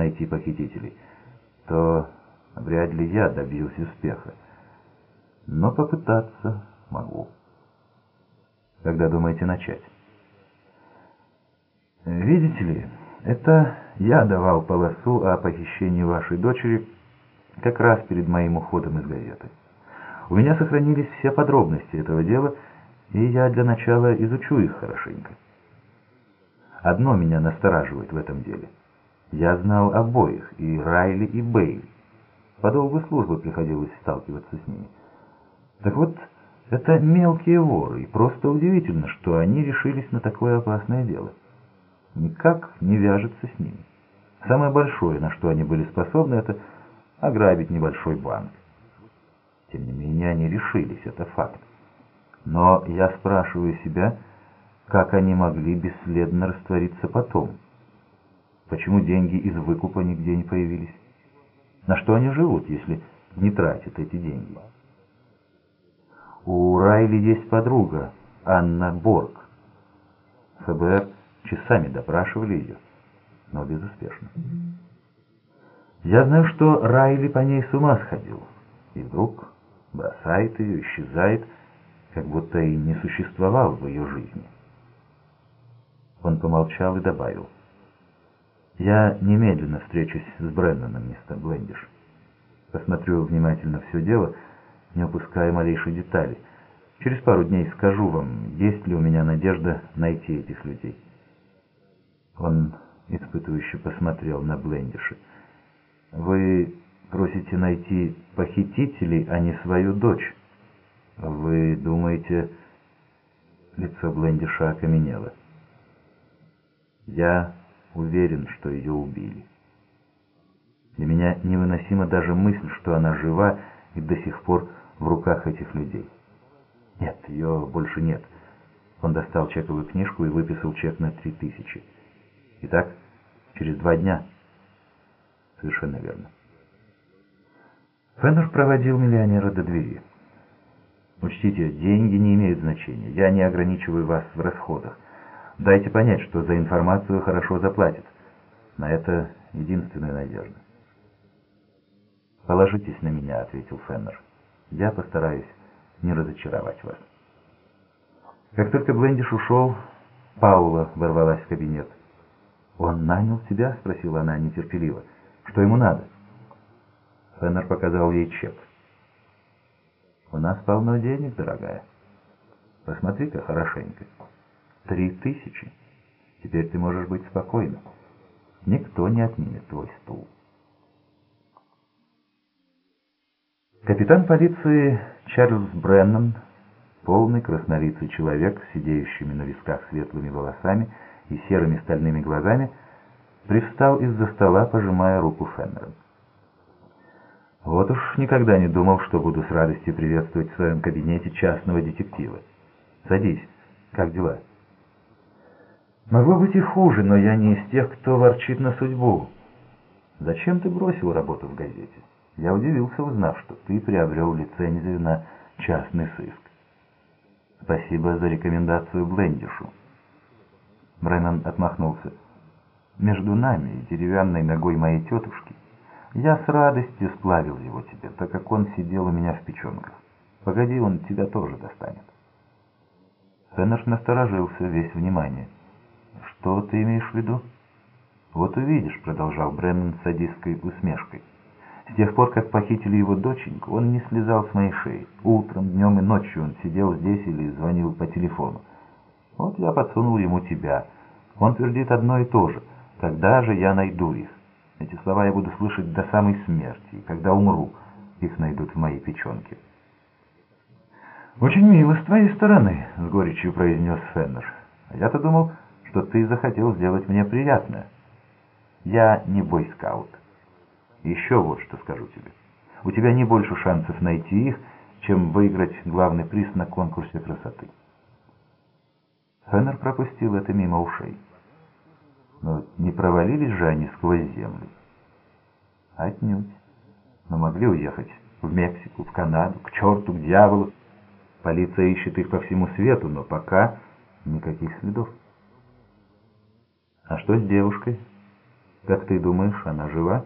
найти похитителей, то вряд ли я добьюсь успеха. Но попытаться могу. Когда думаете начать? Видите ли, это я давал полосу о похищении вашей дочери как раз перед моим уходом из газеты. У меня сохранились все подробности этого дела, и я для начала изучу их хорошенько. Одно меня настораживает в этом деле. Я знал обоих, и Райли, и Бейли. По долгу службы приходилось сталкиваться с ними. Так вот, это мелкие воры, и просто удивительно, что они решились на такое опасное дело. Никак не вяжется с ними. Самое большое, на что они были способны, это ограбить небольшой банк. Тем не менее, они решились, это факт. Но я спрашиваю себя, как они могли бесследно раствориться потом? Почему деньги из выкупа нигде не появились? На что они живут, если не тратят эти деньги? У Райли есть подруга, Анна Борг. ФБР часами допрашивали ее, но безуспешно. Я знаю, что Райли по ней с ума сходил, и вдруг бросает ее, исчезает, как будто и не существовал в ее жизни. Он помолчал и добавил. «Я немедленно встречусь с Бренноном, мистер Блендиш. Посмотрю внимательно все дело, не упуская малейшей детали. Через пару дней скажу вам, есть ли у меня надежда найти этих людей». Он испытывающе посмотрел на Блендиша. «Вы просите найти похитителей, а не свою дочь. Вы думаете...» Лицо Блендиша окаменело. Я уверен, что ее убили. Для меня невыносима даже мысль, что она жива и до сих пор в руках этих людей. Нет, ее больше нет. Он достал чековую книжку и выписал чек на три тысячи. Итак, через два дня. Совершенно верно. Феннер проводил миллионера до двери. Учтите, деньги не имеют значения. Я не ограничиваю вас в расходах. Дайте понять, что за информацию хорошо заплатят. На это единственная надежда. «Положитесь на меня», — ответил Феннер. «Я постараюсь не разочаровать вас». Как только Блендиш ушел, Паула ворвалась в кабинет. «Он нанял тебя?» — спросила она нетерпеливо. «Что ему надо?» Феннер показал ей чек. «У нас полно денег, дорогая. Посмотри-ка хорошенько». Три тысячи. Теперь ты можешь быть спокойна. Никто не отнимет твой стул. Капитан полиции Чарльз Бреннан, полный краснолицый человек с сидеющими на висках светлыми волосами и серыми стальными глазами, привстал из-за стола, пожимая руку Феннера. Вот уж никогда не думал, что буду с радостью приветствовать в своем кабинете частного детектива. Садись. Как дела? Могло быть и хуже, но я не из тех, кто ворчит на судьбу. Зачем ты бросил работу в газете? Я удивился, узнав, что ты приобрел лицензию на частный сыск. Спасибо за рекомендацию Блендишу. Бреннан отмахнулся. Между нами и деревянной ногой моей тетушки я с радостью сплавил его тебе, так как он сидел у меня в печенках. Погоди, он тебя тоже достанет. Феннер насторожился, весь внимание. «Что ты имеешь в виду?» «Вот увидишь», — продолжал Бреннан с садистской усмешкой. «С тех пор, как похитили его доченьку, он не слезал с моей шеи. Утром, днем и ночью он сидел здесь или звонил по телефону. Вот я подсунул ему тебя. Он твердит одно и то же. Когда же я найду их? Эти слова я буду слышать до самой смерти, и когда умру, их найдут в моей печенке». «Очень мило с твоей стороны», — с горечью произнес Феннер. «Я-то думал, что ты захотел сделать мне приятное. Я не бойскаут. Еще вот что скажу тебе. У тебя не больше шансов найти их, чем выиграть главный приз на конкурсе красоты. Феннер пропустил это мимо ушей. Но не провалились же они сквозь землю? Отнюдь. Но могли уехать в Мексику, в Канаду, к черту, к дьяволу. Полиция ищет их по всему свету, но пока никаких следов. Что с девушкой? Как ты думаешь, она жива?»